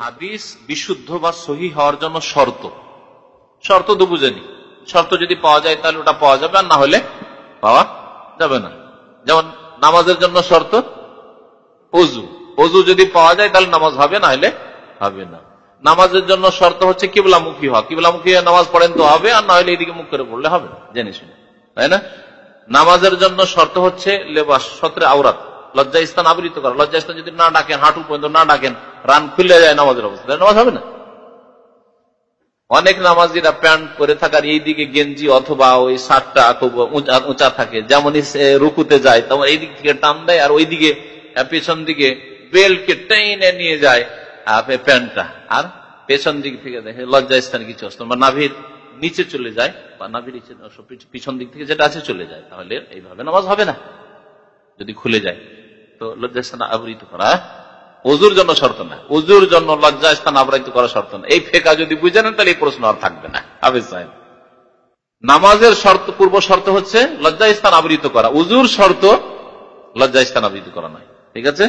হাদিস বিশুদ্ধ বা সহি হওয়ার জন্য শর্ত। শর্ত তো বুঝেনি। শর্ত যদি পাওয়া যায়, তাহলে ওটা পাওয়া যাবে, আর না হলে পাওয়া যাবে না। যেমন নামাজের জন্য শর্ত অজু অজু যদি পাওয়া যায়, তাহলে নামাজ হবে, না হলে হবে না। নামাজের জন্য শর্ত হচ্ছে কিবলামুখী হওয়া। কিবলামুখী নামাজ পড়েন তো হবে, আর না হলে এদিকে মুখ করে পড়লে হবে না, জেনে শুনে। তাই না? নামাজের জন্য শর্ত হচ্ছে লেবাস, সত্রে আওরাত। লজ্জা স্থান আবৃত করা। লজ্জা স্থান যদি না ডাকেন, হাঁটু পর্যন্ত না ডাকেন, রান খুলে যায় নামাজের অবস্থা নামাজ হবে না? অনেক নামাজিরা প্যান্ট পরে থাকার এই দিকে গেঞ্জি অথবা ওই শার্টটা খুব উঁচা থাকে। যেমন রুকুতে যায় তেমন এই দিক থেকে টান দেয় আর ওইদিকে পেছন দিকে বেল্টকে টেনে নিয়ে যায় প্যান্টটা। আর পেছন দিক থেকে দেখে লজ্জা স্থানে কিছু অস্ত বা নাভির নিচে চলে যায়, বা নাভির পিছন দিক থেকে যেটা আছে চলে যায়। তাহলে এইভাবে নামাজ হবে না, যদি খুলে যায়। তো লজ্জা স্থান আবৃত করা। অজুর জন্য শর্ত না। অজুর জন্য লজ্জা স্থান আবৃত করা শর্ত না। এই ফেকা যদি বুঝে নেন, তাহলে এই প্রশ্ন আর থাকবে না। হাফিজ সাহেব। নামাজের শর্ত, পূর্ব শর্ত হচ্ছে লজ্জা স্থান আবৃত করা। উজুর শর্ত, লজ্জা স্থান আবৃত করা নয়। ঠিক আছে?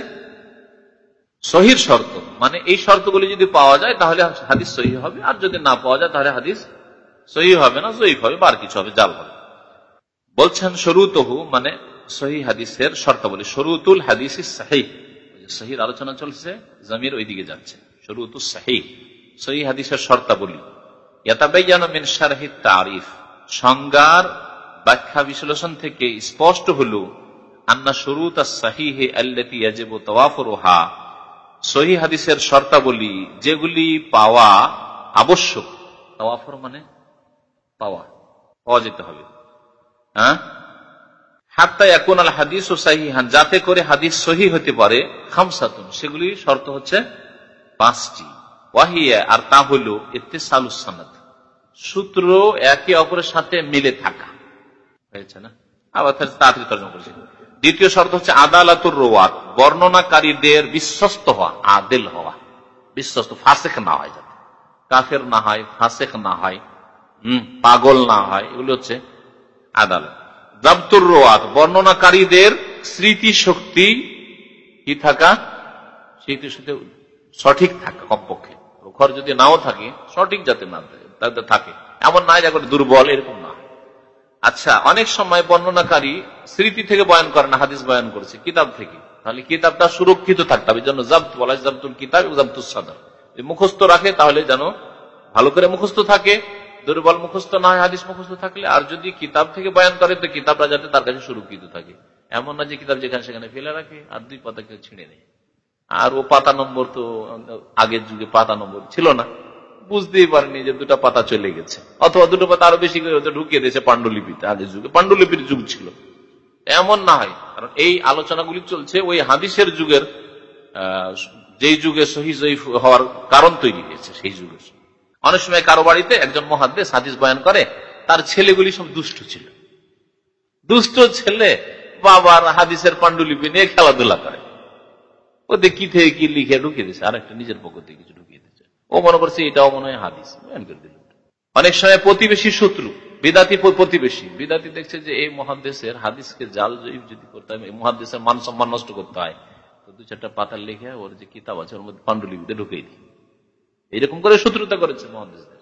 সহির শর্ত মানে এই শর্তগুলি যদি পাওয়া যায়, তাহলে হাদিস সহি হবে। আর যদি না পাওয়া যায়, তাহলে হাদিস সহি হবে না, জয়ীফ হবে বার কিছু হবে, জাল হবে। বলছেন সরু তহু মানে সহি হাদিসের শর্তাবলী। সরুতুল হাদিস সাহি। সহির আলোচনা চলছে, জমির ওই দিকে যাচ্ছে শরুতুল সাহি সহি হাদিসের শর্তাবলী তারিফ। সংজ্ঞার ব্যাখ্যা বিশ্লেষণ থেকে স্পষ্ট হল, আন্না শরুত সাহিহে আল্লাতি ইয়াজিবু তাওয়াফুরুহা। সহি হাদিসের শর্তাবলী, যেগুলি পাওয়া আবশ্যক। তাওয়াফর মানে পাওয়া পাওয়া যেতে হবে। হ্যাঁ? হাত্তা এখন আল হাদিস ও সাহিহান, যাতে করে হাদিস সহি হতে পারে, খামসাতুন। সেগুলি শর্ত হচ্ছে পাঁচটি। ওয়াহিয়া, আর তা হল এতে সালুসানাদ সূত্র একে অপরের সাথে মিলে থাকা। হয়েছে না? তাড়াতাড়ি দ্বিতীয় শর্ত হচ্ছে আদালাতুর রোয়াত, বর্ণনাকারীদের বিশ্বস্ত হওয়া, আদেল হওয়া। বিশ্বস্ত, ফাসেক না হয় যাতে। কাফের না হয়, ফাসেক না হয়, হম, পাগল না হয়, এগুলো হচ্ছে আদালত। জাবতুর রোয়াত, বর্ণনাকারীদের স্মৃতি শক্তি কি থাকা? স্মৃতি শক্তি সঠিক থাকা কমপক্ষে। ঘর যদি নাও থাকে, সঠিক যাতে না থাকে এমন নাই যা দুর্বল, এরকম না। আচ্ছা অনেক সময় বর্ণনাকারী স্মৃতি থেকে বয়ান করে না হাদিস বয়ান করছে, কিতাব থেকে। তাহলে কিতাবটা সুরক্ষিত থাকতে হবে জন্য জাবত বলা জাবতুল কিতাব জাবতুল সাদার মুখস্থ রাখে, তাহলে যেন ভালো করে মুখস্থ থাকে। দুর্বল মুখস্থ না হয়, হাদিস মুখস্থ থাকলে আর যদি কিতাব থেকে বয়ান করে, তো কিতাবটা যাতে তার কাছে সুরক্ষিত থাকে। এমন না যে কিতাব যেখানে সেখানে ফেলে রাখে আর দুই পাতা কেউ ছিঁড়ে নেয়। আর ও পাতা নম্বর তো আগের যুগে পাতা নম্বর ছিল না। বুঝতেই পারেনি যে দুটা পাতা চলে গেছে। অথবা দুটো পাতা আরও বেশি করে ঢুকিয়ে দিয়েছে পাণ্ডুলিপিতে, আগের যুগে। পাণ্ডুলিপির যুগ ছিল। এমন না হয়। কারণ এই আলোচনাগুলি চলছে ওই হাদিসের যুগের যেই যুগে সহি হওয়ার কারণ তৈরি হয়েছে সেই যুগের। অনেক সময় কারও বাড়িতে একজন মহাদ্দেশ হাদিস বয়ান করে, তার ছেলেগুলি সব দুষ্ট ছিল। দুষ্ট ছেলে বাবার হাদিসের পাণ্ডুলিপি নিয়ে খেলাধুলা করে। ওদের কি থেকে কি লিখে ঢুকিয়ে দিচ্ছে আর একটা নিজের পক্ষ থেকে কিছু ঢুকিয়ে দিচ্ছে ও মনে করছে এটাও মনে হয় হাদিস। বয়ান করে দিল অনেক সময় প্রতিবেশী শত্রু, বিদাতি প্রতিবেশী, বিদাতি দেখছে যে এই মহাদেশের হাদিসকে জাল যদি করতে হয় মহাদেশের মান সম্মান নষ্ট করতে হয় দু চারটা পাতার লিখে ওর যে কিতাব আছে, ওর মধ্যে পাণ্ডুলিপিতে ঢুকিয়ে দিই। এরকম করে শত্রুতা করেছে মহাদেশদের।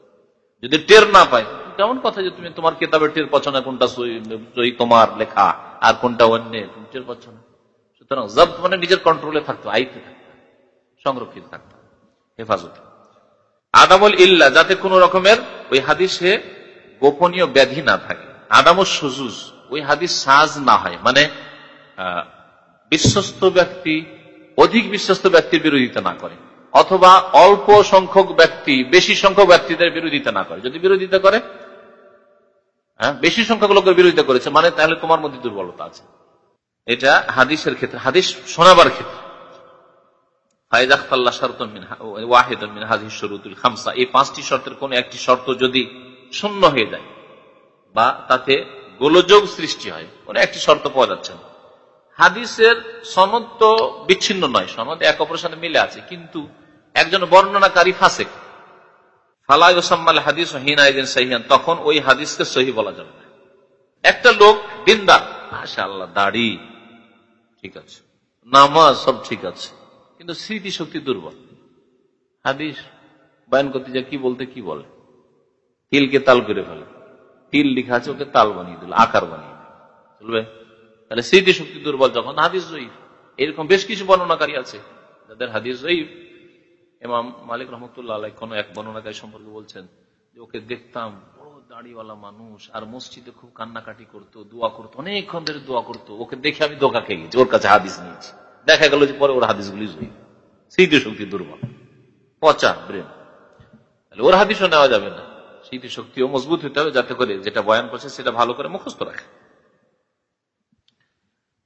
যদি টের না পায়, কেমন কথা যে তুমি তোমার কেতাবের টের পাচ্ছ না, কোনটা সই তোমার লেখা, আর কোনটা অন্য তুমি টের পাচ্ছ না। সুতরাং জব্দ মানে নিজের কন্ট্রোলে থাকতো আইতে থাকতো, সংরক্ষিত থাকতো। হেফাজতে। আদামল ইল্লা, যাতে কোন রকমের ওই হাদিসে গোপনীয় ব্যাধি না থাকে। আদাম সুজুজ ওই হাদিস সাজ না হয়। মানে বিশ্বস্ত ব্যক্তি, অধিক বিশ্বস্ত ব্যক্তির বিরোধিতা না করে। অথবা অল্প সংখ্যক ব্যক্তি, বেশি সংখ্যক ব্যক্তিদের বিরোধিতা না করে। যদি বিরোধিতা করে হ্যাঁ বেশি সংখ্যক লোকের বিরোধিতা করেছে মানে তাহলে তোমার মধ্যে দুর্বলতা আছে। এটা হাদিসের ক্ষেত্রে, হাদিস শোনাবার ক্ষেত্রে। বিচ্ছিন্ন নয়, সনদ এক অপরের সাথে মিলে আছে, কিন্তু একজন বর্ণনাকারী ফাসেক। ফালাই ওসাম্মাল হাদিস হিনাইদিন সহিয়ান তখন ওই হাদিসকে সহি বলা যাবে না। একটা লোক দিনদার আল্লাহ দাড়ি, ঠিক আছে, নামাজ সব ঠিক আছে, কিন্তু স্মৃতি শক্তি দুর্বল। হাদিস বায়ন করতে যা কি বলতে কি বলে? তিলকে তাল করে ফেলে। তিল লিখা আছে, ওকে তাল বানিয়ে দিল, আকার বানিয়ে দিল। চলবে? তাহলে স্মৃতি শক্তি দুর্বল, যখন হাদিস জয়ীফ, এরকম বেশ কিছু বর্ণনাকারী আছে, যাদের হাদিস জয়ীফ এমাম মালিক রহমতুল্লাহ আলাই কোন এক বর্ণনাকারী সম্পর্কে বলছেন যে ওকে দেখতাম, বড় দাড়িওয়ালা মানুষ, আর মসজিদে খুব কান্নাকাটি করতো, দোয়া করতো, অনেকক্ষণ ধরে দোয়া করতো। ওকে দেখে আমি দোকা খেয়ে গেছি, ওর কাছে হাদিস নিয়েছি। দেখা গেল যে পরে ওর হাদিসগুলি জয়ীফ স্মৃতি শক্তি দুর্বল। পচা ব্রেন। তাহলে ওর হাদিসও নেওয়া যাবে না। স্মৃতি শক্তিও মজবুত হতে হবে যাতে করে যেটা বয়ান করছে সেটা ভালো করে মুখস্থ রাখে।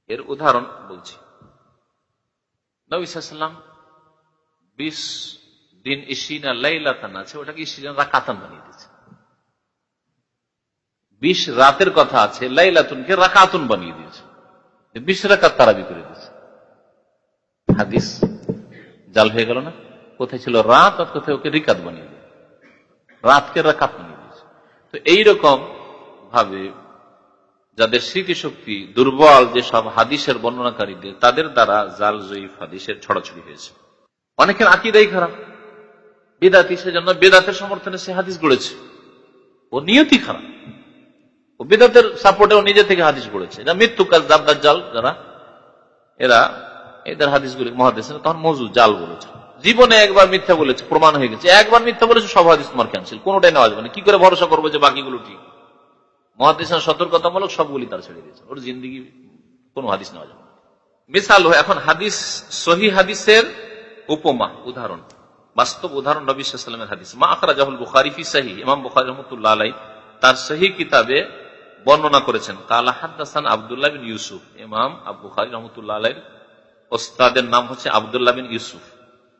এর উদাহরণ বলছি। নবিসাম বিশ দিন ইসিনা লাইলাতান আছে, ওটাকে ইসিনা রাকাতান বানিয়ে দিয়েছে। বিশ রাতের কথা আছে, লাইলাতুনকে রাকাতুন বানিয়ে দিয়েছে। বিশ রাকাত তারাবি করে দিয়েছে। হাদিস জাল হয়ে গেল না? কোথায় ছিল রাত, আর কোথায় ওকে রিকাত বানিয়ে দিয়েছে। রাতকে রাকাত বানিয়ে দিয়েছে। তো এইরকম ভাবে যাদের স্মৃতিশক্তি দুর্বল, যেসব হাদিসের বর্ণনাকারীদের, তাদের দ্বারা জাল জয়ীফ হাদিসের ছড়াছড়ি হয়েছে। অনেকের আকিদাই খারাপ। বেদাতি সেজন্য বেদাতের সমর্থনে সে হাদিস গড়েছে। ও নিয়তি খারাপ। ও বেদাতের সাপোর্টে ও নিজে থেকে হাদিস গড়েছে। এটা মৃত্যু কাজ দাবদার জাল যারা, এরা এদের হাদিসগুলি মহাদেশ তখন মজু জাল বলেছে। জীবনে একবার মিথ্যা বলেছে, প্রমাণ হয়ে গেছে। একবার মিথ্যা বলেছে, সব হাদিস তোমার ক্যান্সেল কোনোটাই নেওয়া যাবে না। কি করে ভরসা করব যে বাকিগুলো ঠিক? মহাদিসের সতর্কতামূলক সবগুলি তার ছেড়ে দিয়েছে। ওর জিন্দিগি কোন হাদিস নেওয়া যাবে মিসাল এখন হাদিস, সহি হাদিসের উপমা, উদাহরণ। বাস্তব উদাহরণ নবী সাল্লামের হাদিস। মা আখরা জাহুল বুখারি ফি সাহি ইমাম বুখারি রহমতুল্লাহ আলাই তার সহি কিতাবে বর্ণনা করেছেন, কালা হাদাসান আবদুল্লাহ বিন ইউসুফ। ইমাম আবু বুখারি রহমতুল্লাহ আলাইর ওস্তাদের নাম হচ্ছে আবদুল্লাহ বিন ইউসুফ।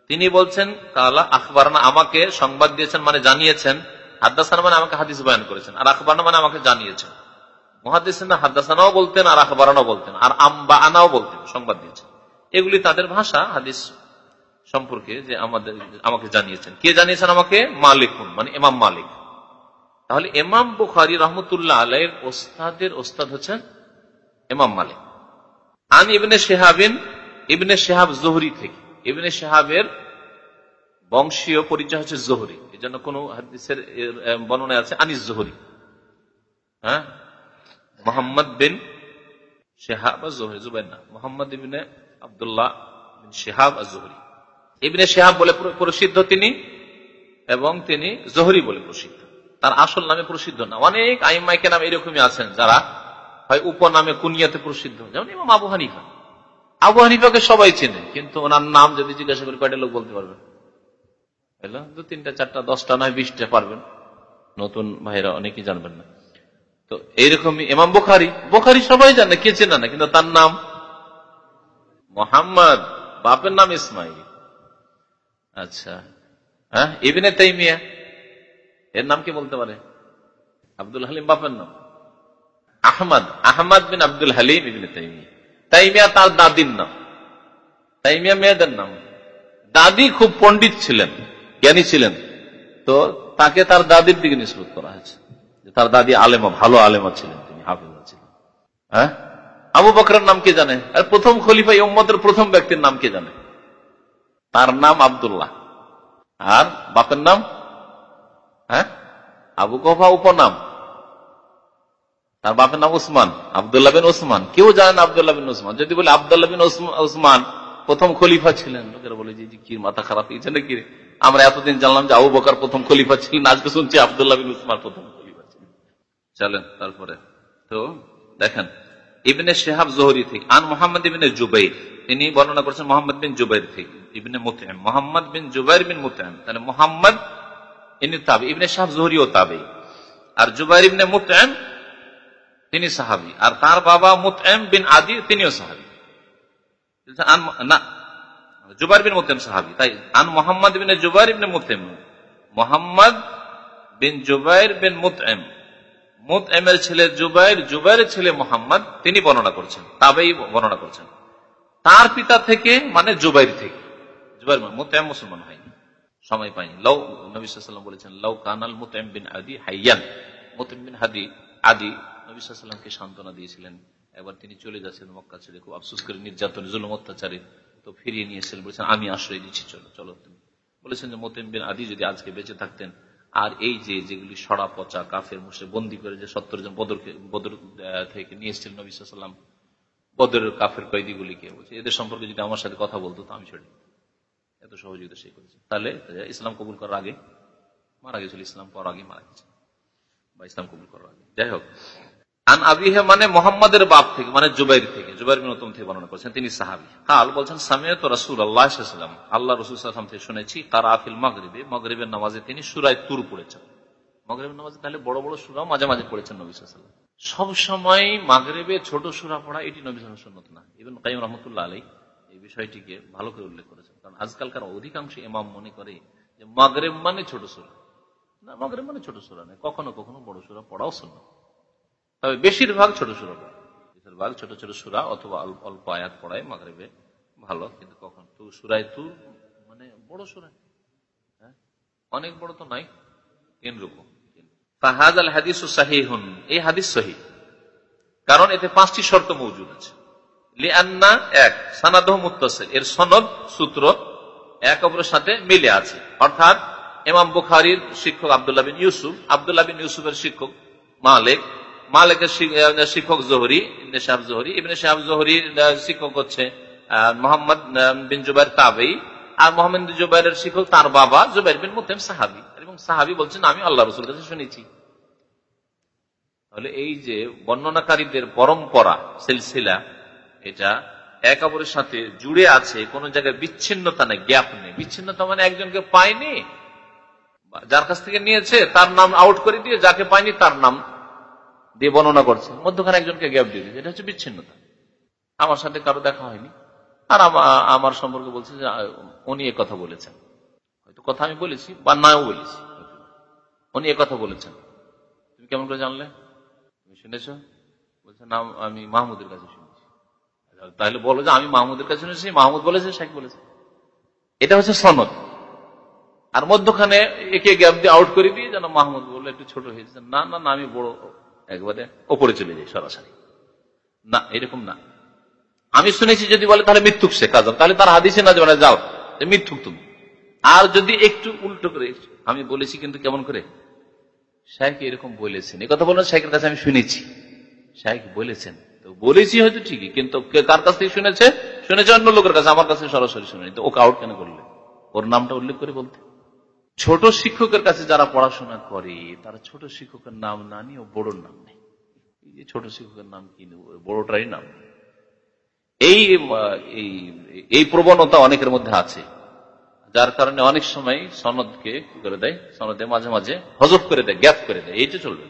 তিনি বলছেন, কালা আখবরানা আমাকে সংবাদ দিয়েছেন মানে জানিয়েছেন। হাদ্দাসানা মানে আমাকে হাদিস বয়ান করেছেন। আর আখবরানা মানে আমাকে জানিয়েছেন। মহাদিসা হাদ্দাসানাও বলতেন, আর আখবরানাও বলতেন, আর আম্বা আনাও বলতেন, সংবাদ দিয়েছেন। এগুলি তাদের ভাষা, হাদিস সম্পর্কে যে আমাদের, আমাকে জানিয়েছেন। কে জানিয়েছেন আমাকে? মালিকুন মানে এমাম মালিক। তাহলে এমাম বুখারি রহমতুল্লাহ আলাইয়ের ওস্তাদের ওস্তাদ হচ্ছেন এমাম মালিক। আন ইবনে শেহাবিন, ইবনে শেহাব জোহরি থেকে। ইবনে শেহাবের বংশীয় পরিচয় হচ্ছে জোহরি। এই জন্য কোন হাদিসের বর্ণনায় আছে আনিস জোহরি। হ্যাঁ? মোহাম্মদ বিন শেহাব জোহরি জুবাই না মোহাম্মদ ইবিনে আবদুল্লাহ বিন শেহাব জোহরি। ইবিনে শেহাব বলে প্রসিদ্ধ তিনি এবং তিনি জোহরি বলে প্রসিদ্ধ। তার আসল নামে প্রসিদ্ধ না। অনেক আইমাইকে নাম এরকমই আছেন যারা হয় উপনামে কুনিয়াতে প্রসিদ্ধ। যেমন ইমাম আবু হানিফা। আবু হানিফাকে সবাই চেনে, কিন্তু ওনার নাম যদি জিজ্ঞাসা করি কয়টা লোক বলতে পারবেন দু, তিনটা, চারটা, দশটা, নয়, বিশটা পারবেন। নতুন ভাইরা অনেকেই জানবেন না। তো এইরকমই এমাম বোখারি। বোখারি সবাই জানে, কে চেনে না, কিন্তু তার নাম মোহাম্মদ, বাপের নাম ইসমাইল। আচ্ছা। হ্যাঁ? ইবিনে তাইমিয়া? এর নাম কি বলতে পারে? আব্দুল হালিম বাপের নাম। আহমদ। আহমদ বিন আব্দুল হালিম ইবিনে তাইমিয়া। তাইমিয়া তার দাদির নাম। তাইমিয়া মেয়েদের নাম। দাদি খুব পণ্ডিত ছিলেন, জ্ঞানী ছিলেন। তো তাকে তার দাদির দিকে নিষ্পত করা হয়েছে। তার দাদি আলেমা, ভালো আলেমা ছিলেন তিনি, হাফিজা ছিলেন। হ্যাঁ? আবু বকরের নাম কে জানে? আর প্রথম খলিফা ইম্মদের প্রথম ব্যক্তির নাম কে জানে? তার নাম আবদুল্লাহ। আর বাপের নাম? হ্যাঁ? আবু কফা উপনাম। তার বাপের নাম উসমান, আবদুল্লাহ বিন ওসমান কেউ জানেন আবদুল্লাহ বিন ওসমান যদি বলে আবদুল্লাহ বিন ওসমান প্রথম খলিফা ছিলেন, লোকেরা বলে যে কি মাথা খারাপ হয়েছে নাকি আমরা এতদিন জানলাম যে আবু বকার প্রথম খলিফা ছিলেন, আজকে শুনছি আবদুল্লাহ বিন উসমান প্রথম খলিফা ছিলেন। চলেন তারপরে। তো দেখেন, ইবনে শেহাব জোহরি থেকে, আন মোহাম্মদ ইবিনে জুবাই তিনি বর্ণনা করছেন মোহাম্মদ বিন জুবাইর থেকে। ইবনে মুতাম মোহাম্মদ বিন জুবাইর বিন মুতাম তাহলে মোহাম্মদ ইনি ইবনে তাবে। আর জুবাইর ইবনে মুতাম তিনি সাহাবি। আর তার বাবা মুতাম বিন আদি, তিনিও সাহাবি। না, জুবাইর বিন মুতাম সাহাবি। তাই আন মোহাম্মদ বিন জুবাইর ইবনে মুতাম মোহাম্মদ বিন জুবাইর বিন মুতাম ছেলে জুবাইর, জুবাইরের ছেলে মোহাম্মদ, তিনি বর্ণনা করছেন। তাবেই বর্ণনা করছেন। তার পিতা থেকে মানে জুবাইর থেকে। জুবাইর মুতাম মুসলমান হয়নি। সময় পায়নি লৌ নবিসাল্লাম বলেছেন লৌ কানাল মুতাম বিন আদি হাইয়ান। মুতাম বিন হাদি, আদি নবিসাল্লামকে সান্ত্বনা দিয়েছিলেন। একবার তিনি চলে যাচ্ছিলেন মক্কা ছেড়ে খুব আফসোস করে নির্যাতন, জুলুম অত্যাচারে তো ফিরিয়ে নিয়েছিলেন। বলেছেন, আমি আশ্রয় দিচ্ছি, চলো চলো তুমি। বলেছেন যে মোতেম বিন আদি যদি আজকে বেঁচে থাকতেন, আর এই যে, যেগুলি সরা পচা কাফের মুসে বন্দি করে যে সত্তর জন বদরকে, বদর থেকে নিয়ে এসেছিলেন নবী সাল্লাম বদরের কাফের কয়েদিগুলিকে, বলছে, এদের সম্পর্কে যদি আমার সাথে কথা বলতো, তো আমি ছেড়ে। এত সহযোগিতা সে করেছে। তাহলে, ইসলাম কবুল করার আগে, মারা গেছিল ইসলাম পর আগে মারা গেছে। বা ইসলাম কবুল করার আগে। যাই হোক। আন আবিহে মানে মোহাম্মদের বাপ থেকে মানে জুবাইর থেকে। জুবাইর বিন থেকে বর্ণনা করছেন তিনি সাহাবি। কাল বলছেন, সামিয়ত রাসুল আল্লাহ সাল্লাম আল্লাহ রসুল থেকে শুনেছি কারা আফিল মগরিবে, মগরিবের নামাজে তিনি সুরায় তুর পড়েছেন। মগরিবের নামাজে তাহলে বড় বড় সুরাও মাঝে মাঝে পড়েছেন নবী সাল্লাম সব সময় মাগরেবে ছোট সুরা পড়া, এটি নবী সুন্নত না। ইবন কাইম রহমতুল্লাহ আলী এই বিষয়টিকে ভালো করে উল্লেখ করেছেন। কারণ আজকালকার অধিকাংশ ইমাম মনে করে যে মাগরেব মানে ছোট সুরা। না, মাগরেব মানে ছোট সুরা নয়, কখনো কখনো বড় সুরা পড়াও সুন্নত। তবে বেশিরভাগ ছোট সুরা পড়ে। বেশিরভাগ ছোট ছোট সুরা অথবা অল্প আয়াত পড়ায় মাগরেবে ভালো, কিন্তু কখন তু সুরায় তু মানে বড় সুরায় হ্যাঁ? অনেক বড় তো নাই এনরূপ ফাহাদ আল হাদিস এই হাদিস সহি কারণ এতে পাঁচটি শর্ত মৌজুদ আছে। লিআন্না এক এর সনদ, সূত্র এক অপরের সাথে মিলে আছে। অর্থাৎ ইমাম বুখারীর শিক্ষক আব্দুল্লাহ বিন ইউসুফ, আব্দুল্লাহ বিন ইউসুফের শিক্ষক মালিক, মালিকের শিক্ষক ইবনে জহরির শিক্ষক হচ্ছে মোহাম্মদ বিন জুবাইর তাবেই। আর মোহাম্মদ জুবাইরের শিক্ষক তার বাবা জুবাইর বিন মুতেম সাহাবি। এবং সাহাবি বলছেন, আমি আল্লাহ রসুল কাছে শুনেছি। তাহলে এই যে বর্ণনাকারীদের পরম্পরা, সিলসিলা এটা এক অপরের সাথে জুড়ে আছে, কোন জায়গায় বিচ্ছিন্নতা নেই, গ্যাপ নেই। বিচ্ছিন্নতা মানে একজনকে পায়নি, যার কাছ থেকে নিয়েছে, তার নাম আউট করে দিয়ে যাকে পায়নি তার নাম দিয়ে বর্ণনা করছে। মধ্যখানে একজনকে গ্যাপ দিয়ে দিয়েছে, এটা হচ্ছে বিচ্ছিন্নতা। আমার সাথে কারও দেখা হয়নি। আর আমার সম্পর্কে বলছে যে, উনি কথা বলেছেন। হয়তো কথা আমি বলেছি, বা নাও বলেছি। উনি এ কথা বলেছেন। তুমি কেমন করে জানলে? তুমি শুনেছ? বলছে না আমি মাহমুদের কাছে তাহলে বলো যে আমি মাহমুদের কাছে শুনেছি, মাহমুদ বলেছে শেখ বলেছে। এটা হচ্ছে সনদ। আর মধ্যখানে একে গ্যাপ দিয়ে আউট করে দিয়ে যেন মাহমুদ বলল, একটু ছোট হয়েছে না না না, আমি বড় একবারে ওপরে চলে যাই সরাসরি। না, এরকম না। আমি শুনেছি যদি বলে তাহলে মিথ্যুক শেখ আজম। তাহলে তার হাদিসে না যাবে যাও মিথ্যুক তুমি। আর যদি একটু উল্টো করে, আমি বলেছি কিন্তু কেমন করে? শাহেখ এরকম বলেছেন। এই কথা বললেন শাহেকের কাছে আমি শুনেছি। শাহেক বলেছেন। বলেছি হয়তো ঠিকই, কিন্তু কার কাছ থেকে শুনেছে? শুনেছে অন্য লোকের কাছে, আমার কাছে সরাসরি শুনেনি। তো ওকে আউট কেন করলে? ওর নামটা উল্লেখ করে বলতে। ছোট শিক্ষকের কাছে যারা পড়াশোনা করে, তারা ছোট শিক্ষকের নাম না নিয়ে বড়োর নাম নেই ছোট শিক্ষকের নাম কি বড়টারই নাম এই, এই- প্রবণতা অনেকের মধ্যে আছে। যার কারণে অনেক সময় সনদকে কি করে দেয়? সনদে মাঝে মাঝে হজব করে দেয় গ্যাপ করে দেয়। এইটা চলবে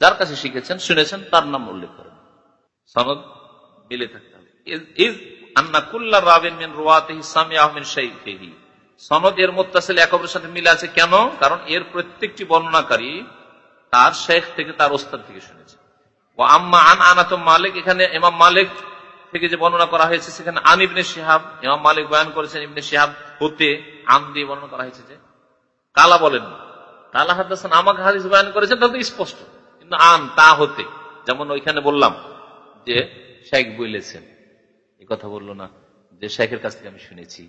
যার কাছে শিখেছেন, শুনেছেন, তার নাম উল্লেখ করেন সনদ মিলে থাকতে হবে। আন মালিক সেখানে আন বয়ান করেছেন ইবনে শিহাব হতে আম দিয়ে বর্ণনা করা হয়েছে যে, কালা বলেন, কালা হাদাসান আমাকে হাদিস বয়ান করেছেন তাহলে স্পষ্ট। কিন্তু আন তা হতে, যেমন ওইখানে বললাম যে শেখ বলেছেন এই কথা বলল না, যে শেখের কাছ থেকে আমি শুনেছি,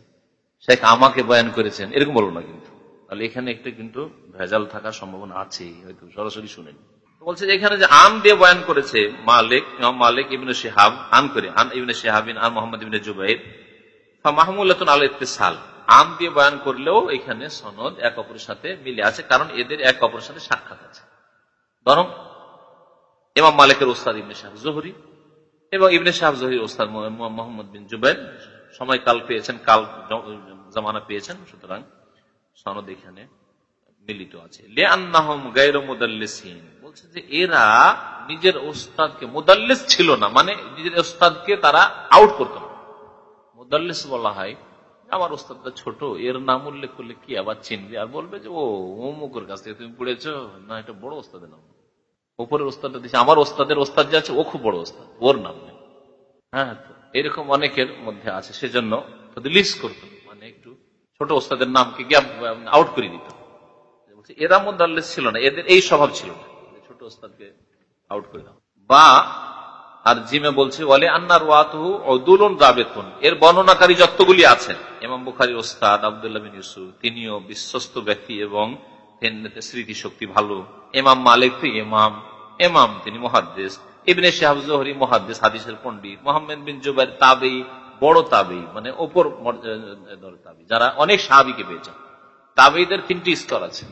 শেখ আমাকে বয়ান করেছেন, এরকম বলল না কিন্তু। তাহলে এখানে একটু কিন্তু ভেজাল থাকার সম্ভাবনা আছে, হয়তো সরাসরি শুনেন। বলছে যে এখানে যে আন দিয়ে বয়ান করেছে মালিক মালিক ইবনে শিহাব, আন করে, আন ইবনে শিহাবিন, আন মোহাম্মদ ইবনে জুবাইর মাহমুল্লাতুন আল ইত্তেসাল। আম দিয়ে বয়ান করলেও এখানে সনদ এক অপরের সাথে মিলে আছে, কারণ এদের এক অপরের সাথে সাক্ষাৎ আছে। বরং ইমাম মালিকের ওস্তাদ ইবনে সাহেব জহরি এবং ইবনে সাহেব জহির ওস্তাদ মোহাম্মদ বিন জুবাইর সময় কাল পেয়েছেন, কাল জামানা পেয়েছেন, সুতরাং সনদ এখানে মিলিত আছে। লে আন্নাহম গাইর বলছে যে এরা নিজের ওস্তাদকে, মুদাল্লিস ছিল না মানে নিজের ওস্তাদকে তারা আউট করতো না। মুদাল্লিস বলা হয়, আমার ওস্তাদটা ছোট, এর নাম উল্লেখ করলে কি আবার চিনবে? আর বলবে যে, ও, অমুকের কাছ থেকে তুমি পড়েছ? না, এটা বড় ওস্তাদের নাম। উপরের ওস্তাদটা দিচ্ছে আমার ওস্তাদের ওস্তাদ যে আছে, ও খুব বড় ওস্তাদ, ওর নাম নেই। হ্যাঁ এরকম অনেকের মধ্যে আছে, সেজন্য লিস্ট করতো মানে একটু ছোট ওস্তাদের নামকে আউট করে দিত এরা মোদাল্লিস ছিল না, এদের এই স্বভাব ছিল না। ছোট ওস্তাদকে আউট করে দাও। বা আর জিমে বলছে বলে আন্নার ওয়াতহু অদুলন রাবেতুন। এর বর্ণনাকারী যতগুলি আছেন এমাম বুখারি ওস্তাদ আবদুল্লাহ বিন ইউসুফ, তিনিও বিশ্বস্ত ব্যক্তি এবং স্মৃতি শক্তি ভালো। এমাম মালিক তো ইমাম। এমাম তিনি মহাদ্দেশ ইবনে শাহাব জহরি মহাদ্দেশ হাদিসের পন্ডিত মোহাম্মদ বিন জুবাইর তাবেই বড় তাবেই মানে ওপর তাবি, যারা অনেক সাহাবিকে পেয়েছেন। তাবেইদের তিনটি স্তর আছে।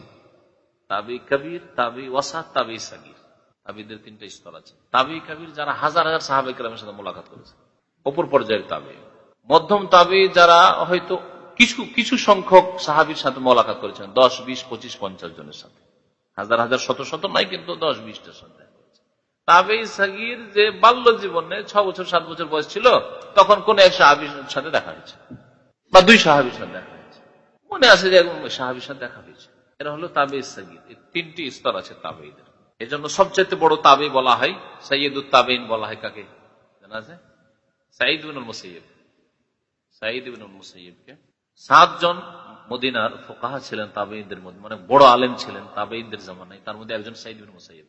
তাবি কবির, তাবি ওয়াসা তাবি সাগির। তাবিদের তিনটা স্তর আছে। তাবি কবির যারা হাজার হাজার সাথে মোলাকাত করেছে। ওপর পর্যায়ের তাবি। মধ্যম তাবি যারা হয়তো কিছু কিছু সংখ্যক সাহাবির সাথে মোলাকাত করেছেন, দশ, বিশ, পঁচিশ, পঞ্চাশ জনের সাথে। হাজার হাজার শত শত নাই কিন্তু দশ বিশটার সাথে তাবেই সাগির যে বাল্য জীবনে ছ বছর, সাত বছর বয়স ছিল, তখন কোন এক সাহাবির সাথে দেখা হয়েছে। বা দুই সাহাবির সাথে দেখা হয়েছে। মনে আছে যে সাহাবির সাথে দেখা হয়েছে। এরা হলো তাবেই সাগির। তিনটি স্তর আছে তাবেইদের। এজন্য সবচেয়ে বড় তাবে বলা হয় সৈয়দুল তাবেইন বলা হয় কাকে? জানা আছে? সাইদ বিনুল মুসাইব সাইদ বিনুল মুসাইবকে সাতজন মদিনার ফোকাহা ছিলেন তাবেইনদের মধ্যে মানে বড় আলেম ছিলেন তাবেইনদের জামানায়। তার মধ্যে একজন সাইদ বিন মুসাইব।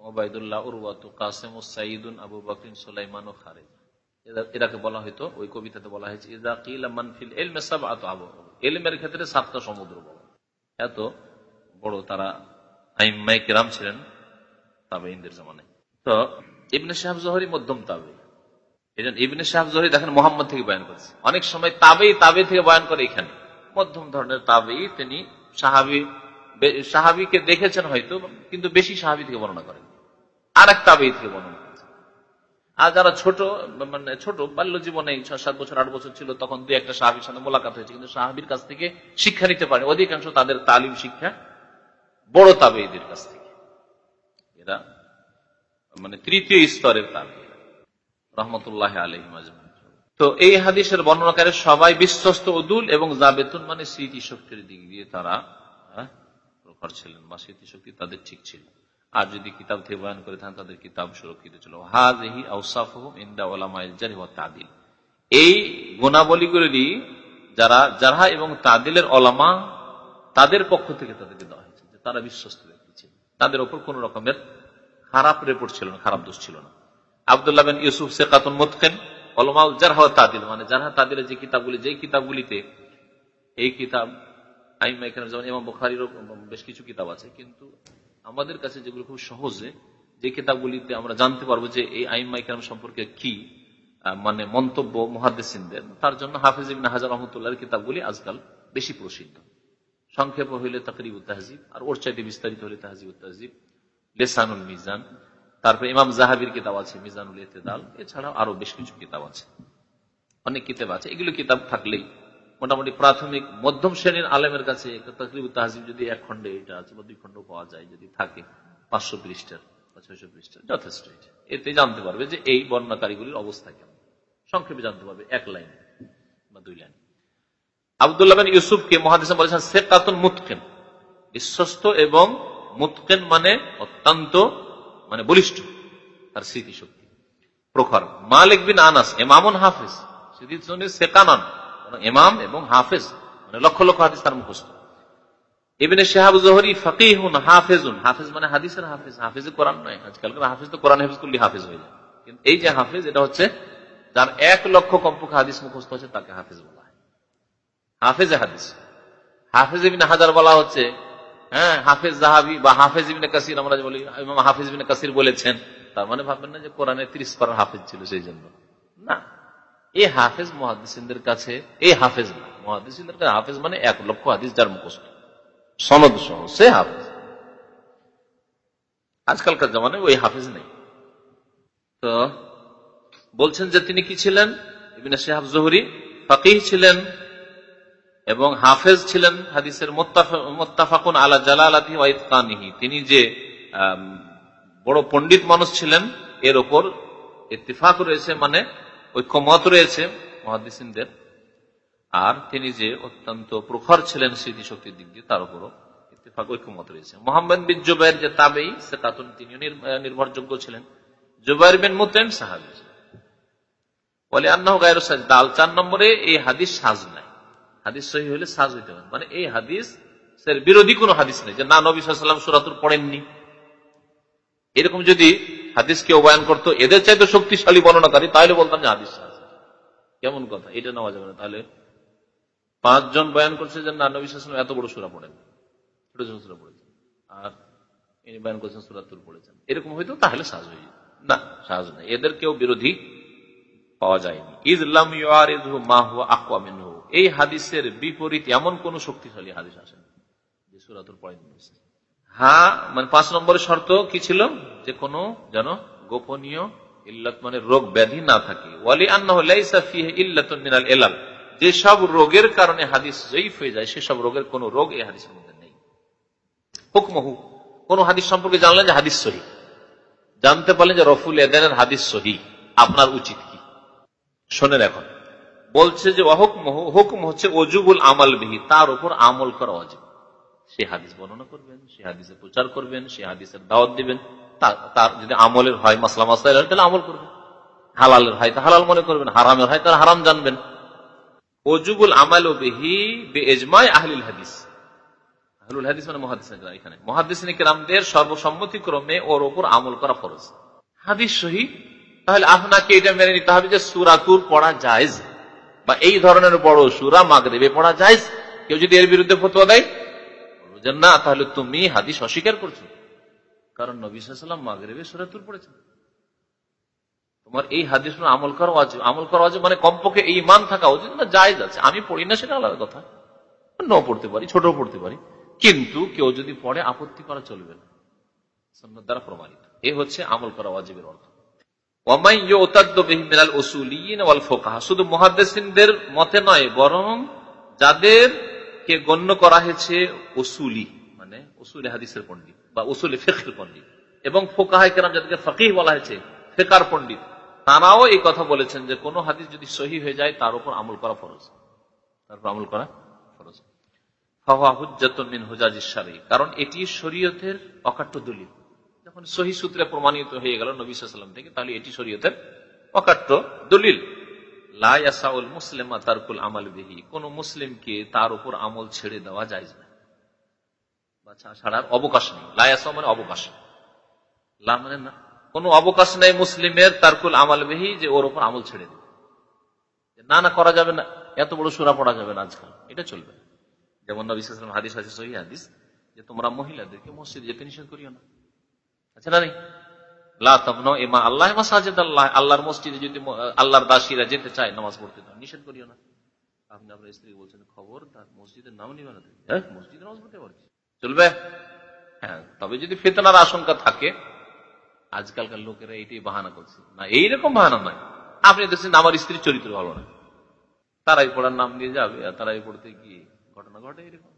ওবায়দুল্লাহ, উরওয়াতু, কাসেম সাইদুন আবু বাকরিন, সুলাইমান ও খারেজ। এরাকে বলা হয়তো ওই কবিতাতে বলা হয়েছে ইদা কিলা মানফিল এলমে সব আত আবু এলমের ক্ষেত্রে সাতটা সমুদ্র বলা এত বড় তারা আইম্মাই কিরাম ছিলেন তাবেইনদের জামানায়। তো ইবনে সাহেব জহরি মধ্যম তাবে এই জন্য ইবনে সাহেব জহরি দেখেন মোহাম্মদ থেকে বয়ান করছে। অনেক সময় তাবেই তাবে থেকে বয়ান করে এখানে। মধ্যম ধরনের তাবেই তিনি সাহাবি সাহাবিকে দেখেছেন হয়তো, কিন্তু বেশি সাহাবি থেকে বর্ণনা করেন। আর এক তাবেই থেকে বর্ণনা আর যারা ছোট মানে ছোট, বাল্য জীবনে ছয় সাত বছর, আট বছর ছিল, তখন দুই একটা সাহাবির সাথে মোলাকাত হয়েছে। কিন্তু সাহাবির কাছ থেকে শিক্ষা নিতে পারে অধিকাংশ তাদের তালিম শিক্ষা বড় তাবেইদের কাছ থেকে। এরা মানে তৃতীয় স্তরের তাবে। রহমতুল্লাহ আলহিম তো এই হাদিসের বর্ণনাকারী সবাই বিশ্বস্ত উদুল এবং জাবেতুন মানে স্মৃতিশক্তির দিক দিয়ে তারা প্রখর ছিলেন বা স্মৃতিশক্তি তাদের ঠিক ছিল। আর যদি কিতাব থেকে বয়ান করে থাকেন, তাদের কিতাব সুরক্ষিত ছিল। হাজহি আউসাফ ইন্দা তাদিল। এই গুণাবলীগুলি যারা যারা এবং তাদিলের অলামা তাদের পক্ষ থেকে তাদেরকে দেওয়া হয়েছে তারা বিশ্বস্ত ব্যক্তি ছিল। তাদের ওপর কোন রকমের খারাপ রেপোর্ট ছিল না, খারাপ দোষ ছিল না। আবদুল্লাহ বিন ইউসুফ শেখাতুন মুতকেন অলমাউল জারহা তাদিল মানে জারহা তাদিলের যে কিতাবগুলি যে কিতাবগুলিতে এই কিতাব যেমন ইমাম বুখারিরও বেশ কিছু কিতাব আছে, কিন্তু আমাদের কাছে যেগুলো খুব সহজে, যে কিতাবগুলিতে আমরা জানতে পারব যে এই আইমা এখানে সম্পর্কে কি মানে মন্তব্য মহাদ্দেসিনদের, তার জন্য হাফিজ ইবিন হাজার রহমতুল্লাহর কিতাবগুলি আজকাল বেশি প্রসিদ্ধ। সংক্ষেপ হইলে তাকরিব তাহজিব, আর ওর চাইতে বিস্তারিত হলে তাহজিব তাহজিব, লেসানুল মিজান তারপরে ইমাম জাহাবির কিতাব আছে, মিজানুল ইতেদাল এছাড়াও আরও বেশ কিছু কিতাব আছে। অনেক কিতাব আছে। এগুলো কিতাব থাকলেই মোটামুটি প্রাথমিক মধ্যম শ্রেণির আলেমের কাছে যদি এক খন্ডে এটা আছে বা দুই খন্ড পাওয়া যায়, যদি থাকে পাঁচশো পৃষ্ঠার বা ছয়শো পৃষ্ঠার, যথেষ্ট এতে জানতে পারবে যে এই বর্ণাকারীগুলির অবস্থা কেমন। সংক্ষেপে জানতে পারবে এক লাইন বা দুই লাইন। আবদুল্লাহ ইউসুফকে মহাদেশ বলেছেন, সেকাতুন মুতকেন। বিশ্বস্ত এবং মুতকেন মানে অত্যন্ত মানে বলিষ্ঠ, তার স্মৃতিশক্তি। প্রখর। মালিক বিন আনাস এমামুন হাফিজ। সেকানন এমাম এবং হাফেজ মানে লক্ষ লক্ষ হাদিস তার মুখস্থ। জহরি, ফকিহুন, হাফেজুন। হাফেজ মানে হাদিসের হাফেজ। হাফেজ কোরআন নয়। আজকালকার হাফেজ তো কোরআন হাফেজ করলে হাফেজ হয়ে যায়। কিন্তু এই যে হাফেজ, এটা হচ্ছে যার এক লক্ষ কমপক্ষে হাদিস মুখস্থ হচ্ছে তাকে হাফেজ বলা হয়। হাফেজ হাদিস। হাফেজ হাজার বলা হচ্ছে হ্যাঁ হাফেজ জাহাবি বা হাফেজ ইবিনে কাসির আমরা বলি হাফেজ ইবিনে কাসির বলেছেন। তার মানে ভাববেন না যে কোরআনে ত্রিশ পার হাফেজ ছিল সেই জন্য। না। এই হাফেজ মহাদিসদের কাছে এই হাফেজ না। মহাদিসদের কাছে হাফেজ মানে এক লক্ষ হাদিস যার মুখস্থ। সনদ সহ, সে হাফেজ। আজকালকার জমানায় ওই হাফেজ নেই। তো বলছেন যে তিনি কি ছিলেন? ইবিনে শেহাব জহরি, ফাকিহ ছিলেন। এবং হাফেজ ছিলেন হাদিসের মোত্তাফাকুন আলা জালালাতি ওয়াইতকানিহি তিনি যে বড় পণ্ডিত মানুষ ছিলেন, এর ওপর ইত্তিফাক রয়েছে মানে ঐক্যমত রয়েছে মহাদিসিনদের। আর তিনি যে অত্যন্ত প্রখর ছিলেন স্মৃতিশক্তির দিক দিয়ে, তার উপরও ইত্তেফাক, ঐক্যমত রয়েছে। মোহাম্মদ বিন জুবাইর যে তাবেই সে কাতুন তিনিও নির্ভরযোগ্য ছিলেন। জুবাইর বিন মুতেন সাহাবি। বলে আন্না গায়ের দাল চার নম্বরে এই হাদিস সাজ নাই। হাদিস সহি হলে সাজ হইতে পারে। মানে এই হাদিস বিরোধী কোন হাদিস নেই যে, না, নবী সাল্লাম সুরাতুর পড়েননি। এরকম যদি হাদিস কেউ বয়ান করতো, এদের চাইতে শক্তিশালী বর্ণনাকারী, তাহলে বলতাম যে, হাদিস কেমন কথা? এটা নেওয়া যাবে না। তাহলে পাঁচজন বয়ান করছে যে, না, নবী সাল্লাম এত বড় সুরা পড়েন ছোট ছোট সুরা পড়েছেন। আর ইনি বয়ান করছেন সুরাতুর পড়েছেন। এরকম হইতো, তাহলে সাজ হয়ে যেত। না, সাজ নাই। এদের কেউ বিরোধী পাওয়া যায়নি। ইসলাম এই হাদিসের বিপরীত এমন কোন শক্তিশালী হাদিস আসেন যে সুরাতুর পয়েন্ট হ্যাঁ মানে পাঁচ নম্বরের শর্ত কি ছিল? যে কোন যেন গোপনীয় ইল্লাত মানে রোগ ব্যাধি না থাকে। ওয়ালি আন্না এলাল যেসব রোগের কারণে হাদিস জয়ীফ হয়ে যায় সেসব রোগের কোন রোগ এই হাদিসের মধ্যে নেই। হুকমহু, কোন হাদিস সম্পর্কে জানলেন যে হাদিস সহি? জানতে পারলেন যে রফুল এদানের হাদিস সহি, আপনার উচিত কি? শোনেন এখন। বলছে যে হুকুম হচ্ছে অজুবুল আমাল বিহি। তার উপর আমল করা অজীব সে হাদিস বর্ণনা করবেন, সে হাদিসে প্রচার করবেন, সে হাদিসের দাওয়াত দিবেন। তার যদি আমলের হয়, মাসলা মাসলা তাহলে আমল করবেন। হালালের হয়, তা হালাল মনে করবেন। হারামের হয়, তাহলে হারাম জানবেন। অজুবুল আমাল বিহি বে এজমায় আহলিল হাদিস। আহলুল হাদিস মানে মহাদিস এখানে। মহাদিস রামদের সর্বসম্মতিক্রমে ওর ওপর আমল করা ফরজ। হাদিস সহি? তাহলে আপনাকে এটা মেনে নিতে হবে যে সুরাতুর পড়া যায় বা এই ধরনের বড় সুরা মাগরেবে পড়া যায় কেউ যদি এর বিরুদ্ধে ফতোয়া দেয়? না, তাহলে তুমি হাদিস অস্বীকার করছ। কারণ নবী সাল্লাম মাগরেবে সুরাতুর পড়েছেন। তোমার এই হাদিস আমল করা আছে আমল করা আছে মানে কমপক্ষে এই মান থাকা উচিত না জায়জ আছে। আমি পড়ি না সেটা আলাদা কথা। ন পড়তে পারি ছোট পড়তে পারি। কিন্তু কেউ যদি পড়ে, আপত্তি করা চলবে না। দ্বারা প্রমাণিত। এ হচ্ছে আমল করা ওয়াজিবের অর্থ। শুধু মহাদেসিনদের মতে নয়, বরং যাদের কে গণ্য করা হয়েছে ওসুলি মানে ওসুলি হাদিসের পন্ডিত বা ওসুলি ফেকের পন্ডিত এবং ফোকাহাই কেরাম যাদেরকে ফকিহ বলা হয়েছে, ফেকার পন্ডিত তারাও এই কথা বলেছেন যে কোন হাদিস যদি সহি হয়ে যায়, তার উপর আমল করা ফরজ। তার উপর আমল করা ফরজ। কারণ এটি শরীয়তের অকাট্য দলিল। যখন সহি সূত্রে প্রমাণিত হয়ে গেল নবী সাল্লাম থেকে। তাহলে এটি শরীয়তের অকাট্য দলিল। তারকুল বিহি। কোন মুসলিমকে তার উপর আমল ছেড়ে দেওয়া যায় না। ছাড়ার অবকাশ নেই। মানে অবকাশ। লা মানে না। কোন অবকাশ নেই মুসলিমের তারকুল আমাল বিহি যে ওর উপর আমল ছেড়ে দেবে। না না করা যাবে না। এত বড় সুরা পড়া যাবে না আজকাল। এটা চলবে। যেমন নবী সাল্লাম হাদিস আছে, সহি হাদিস। যে তোমরা মহিলাদেরকে মসজিদ যেতে নিষেধ করিও না। আচ্ছা না মসজিদে যদি আল্লাহর দাসীরা যেতে চায়, নামাজ পড়তে নিষেধ করিও না। আপনি আপনার স্ত্রী বলছেন মসজিদের হ্যাঁ নামাজ চলবে? হ্যাঁ তবে যদি ফেতনার আশঙ্কা থাকে, আজকালকার লোকেরা এইটাই বাহানা করছে। না, এইরকম বাহানা নয়। আপনি দেখছেন আমার স্ত্রীর চরিত্র ভালো না। তারাই পড়ার নাম নিয়ে যাবে, আর তারাই পড়তে গিয়ে ঘটনা ঘটে এরকম।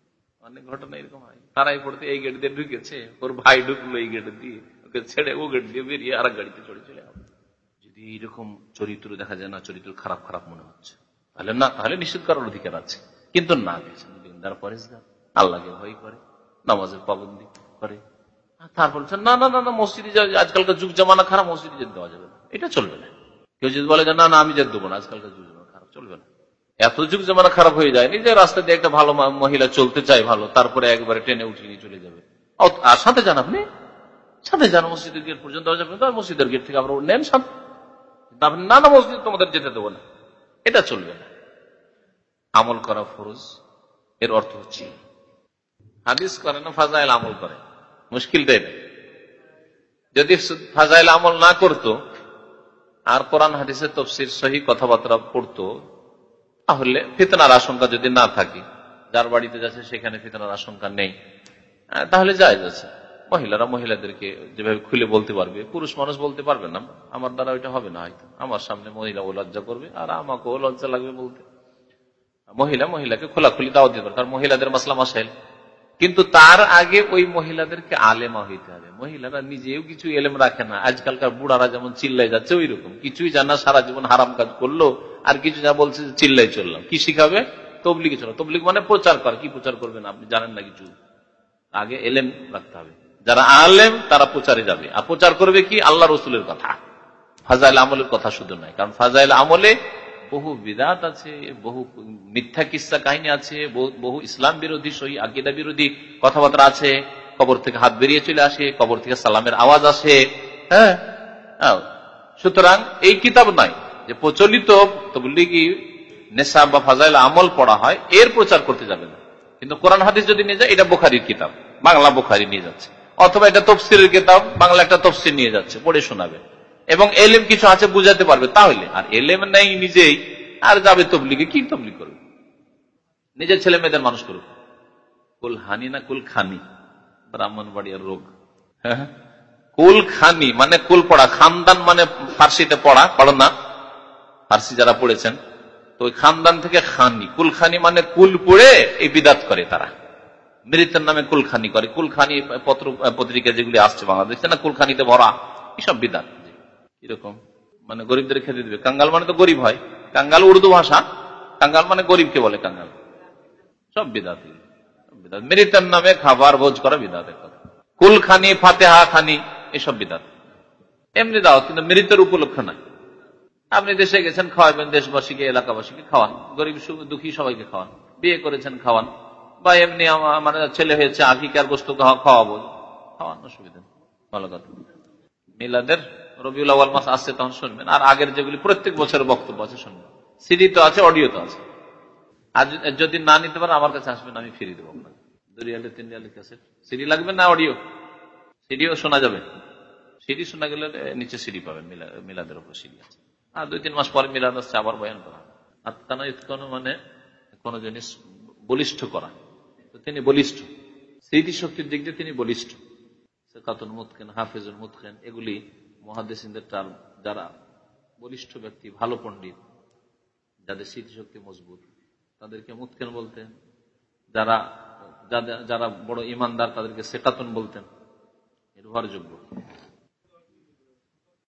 অনেক ঘটনা এরকম হয়। তারাই পড়তে এই গেট দিয়ে ঢুকেছে, ওর ভাই ঢুকলো এই গেট দিয়ে। ওকে ছেড়ে ও গেট দিয়ে বেরিয়ে আর গাড়িতে চড়ে চলে হবে যদি এইরকম চরিত্র দেখা যায় না, চরিত্র খারাপ খারাপ মনে হচ্ছে, তাহলে না, তাহলে নিষেধ করার অধিকার আছে। কিন্তু না গেছেন দিনদার পরেশগার, আল্লাহকে ভয় করে, নামাজের পাবন্দি করে। তারপর না না না না, মসজিদে আজকালকার যুগ জামানা খারাপ, মসজিদে যেতে দেওয়া যাবে না। এটা চলবে না। কেউ যদি বলে যে, না না, আমি যেতে দেবো না, আজকালকার যুগ জামানা খারাপ, চলবে না। এত যুগ জামানা খারাপ হয়ে যায়নি যে রাস্তা দিয়ে একটা ভালো মহিলা চলতে চায় ভালো, তারপরে একবারে ট্রেনে উঠিয়ে নিয়ে চলে যাবে। আর সাথে যান আপনি। সাথে যান, মসজিদের গেট পর্যন্ত মসজিদের গেট থেকে আমরা নেন সাথে। আপনি না না মসজিদ তোমাদের যেতে দেবো না। এটা চলবে না। আমল করা ফরজ। এর অর্থ হচ্ছে হাদিস করে না, ফাজাইল আমল করে। মুশকিল মুশকিলটাই নেই যদি ফাজাইল আমল না করত, আর কোরআন হাদিসের তফসির সহি কথাবার্তা পড়তো তাহলে ফিতনার আশঙ্কা যদি না থাকে, যার বাড়িতে যাচ্ছে সেখানে ফিতনার আশঙ্কা নেই তাহলে যায় যাচ্ছে মহিলারা মহিলাদেরকে যেভাবে খুলে বলতে পারবে, পুরুষ মানুষ বলতে পারবে না, আমার দ্বারা ওইটা হবে না হয়তো। আমার সামনে মহিলা ও লজ্জা করবে, আর আমাকেও লজ্জা লাগবে বলতে। মহিলা মহিলাকে খোলাখুলি দাওয়া দিতে পারে কারণ মহিলাদের মাসলাম মাসাইল। কিন্তু তার আগে ওই মহিলাদেরকে আলেমা হইতে হবে। মহিলারা নিজেও কিছু এলেম রাখে না। আজকালকার বুড়ারা যেমন চিল্লাই যাচ্ছে ওই রকম কিছুই জানা সারা জীবন হারাম কাজ করল, আর কিছু যা বলছে চিল্লাই চললাম। কি শিখাবে? তবলিগে চলো তবলিগ মানে প্রচার কর। কি প্রচার করবেন আপনি? জানেন না কিছু। আগে এলেম রাখতে হবে। যারা আলেম, তারা প্রচারে যাবে। আর প্রচার করবে কি? আল্লাহ রসুলের কথা। ফাজাইল আমলের কথা শুধু নয়। কারণ ফাজাইল আমলে বহু বিদাত আছে, বহু মিথ্যা কিস্সা কাহিনী আছে, বহু- ইসলাম বিরোধী, সহি আকিদা বিরোধী কথাবার্তা আছে, কবর থেকে হাত বেরিয়ে চলে আসে, কবর থেকে সালামের আওয়াজ আসে হ্যাঁ। সুতরাং এই কিতাব নয় যে প্রচলিত তবলিগি নেশা বা ফাজাইল আমল পড়া হয়, এর প্রচার করতে যাবে না। কিন্তু কোরআন হাদিস যদি নিয়ে যায়, এটা বোখারির কিতাব, বাংলা বোখারি নিয়ে যাচ্ছে। অথবা এটা তফসিরের কিতাব, বাংলা একটা তফসির নিয়ে যাচ্ছে, পড়ে শোনাবে। এবং এলেম কিছু আছে বুঝাতে পারবে। তাহলে, আর এলেম নেই নিজেই, আর যাবে তবলিগে, কি তবলিগ করবে? নিজের ছেলে মেয়েদের মানুষ করুক। কুল হানি না কুল খানি? ব্রাহ্মণবাড়িয়ার রোগ। হ্যাঁ কুল খানি মানে কুল পড়া। খানদান মানে ফার্সিতে পড়া পড়ো না? ফার্সি যারা পড়েছেন, তো ওই খানদান থেকে খানি। কুলখানি মানে কুল পড়ে এই বিদাত করে তারা। মৃতের নামে কুলখানি করে। কুলখানি পত্র পত্রিকা যেগুলি আসছে বাংলাদেশে, না কুলখানিতে ভরা? এসব বিদাত। কীরকম মানে গরিবদের খেতে দিবে। কাঙ্গাল মানে তো গরিব হয়। কাঙ্গাল উর্দু ভাষা। কাঙ্গাল মানে গরিবকে বলে কাঙ্গাল। সব বিদাত। বিদাত। মৃতের নামে খাবার, ভোজ করা বিদাতের কথা কুলখানি ফাতেহা খানি, এসব বিদাত। এমনি দাও কিন্তু মৃতের উপলক্ষ নয় আপনি দেশে গেছেন, খাওয়াবেন দেশবাসীকে, এলাকাবাসীকে, খাওয়ান। গরিব দুঃখী সবাইকে খাওয়ান। বিয়ে করেছেন, খাওয়ান। বা এমনি মানে ছেলে হয়েছে আকিকার বস্তু খাওয়া- খাওয়াবো। খাওয়ান, অসুবিধা নেই। ভালো কথা। মিলাদের রবিউল আওয়াল মাস আসছে তখন শুনবেন। আর আগের যেগুলি, প্রত্যেক বছর বক্তব্য আছে, শুনবেন। সিডি তো আছে, অডিও তো আছে। আর যদি- না নিতে পারেন, আমার কাছে আসবেন, আমি ফিরিয়ে দেবো আপনাকে। দু রিয়ালে তিন সিডি লাগবে না, অডিও? সিডিও শোনা যাবে। সিডি শোনা গেলে নিচে সিডি পাবেন, মিলা- মিলাদের উপর সিডি আছে। আর দুই তিন মাস পরে মিলাদ আসছে, আবার বয়ান করা। আত্মানা ইতকানো মানে কোন জিনিস বলিষ্ঠ করা। তো তিনি বলিষ্ঠ। স্মৃতি শক্তির দিক দিয়ে তিনি বলিষ্ঠ। সেকাতুল মুতকেন, হাফেজুল মুতকেন, এগুলি মহাদেসিনদের টার্ম যারা বলিষ্ঠ ব্যক্তি, ভালো পণ্ডিত, যাদের স্মৃতিশক্তি মজবুত, তাদেরকে মুৎকেন বলতেন, যারা যারা বড় ইমানদার, তাদেরকে সেকাতন বলতেন, নির্ভরযোগ্য।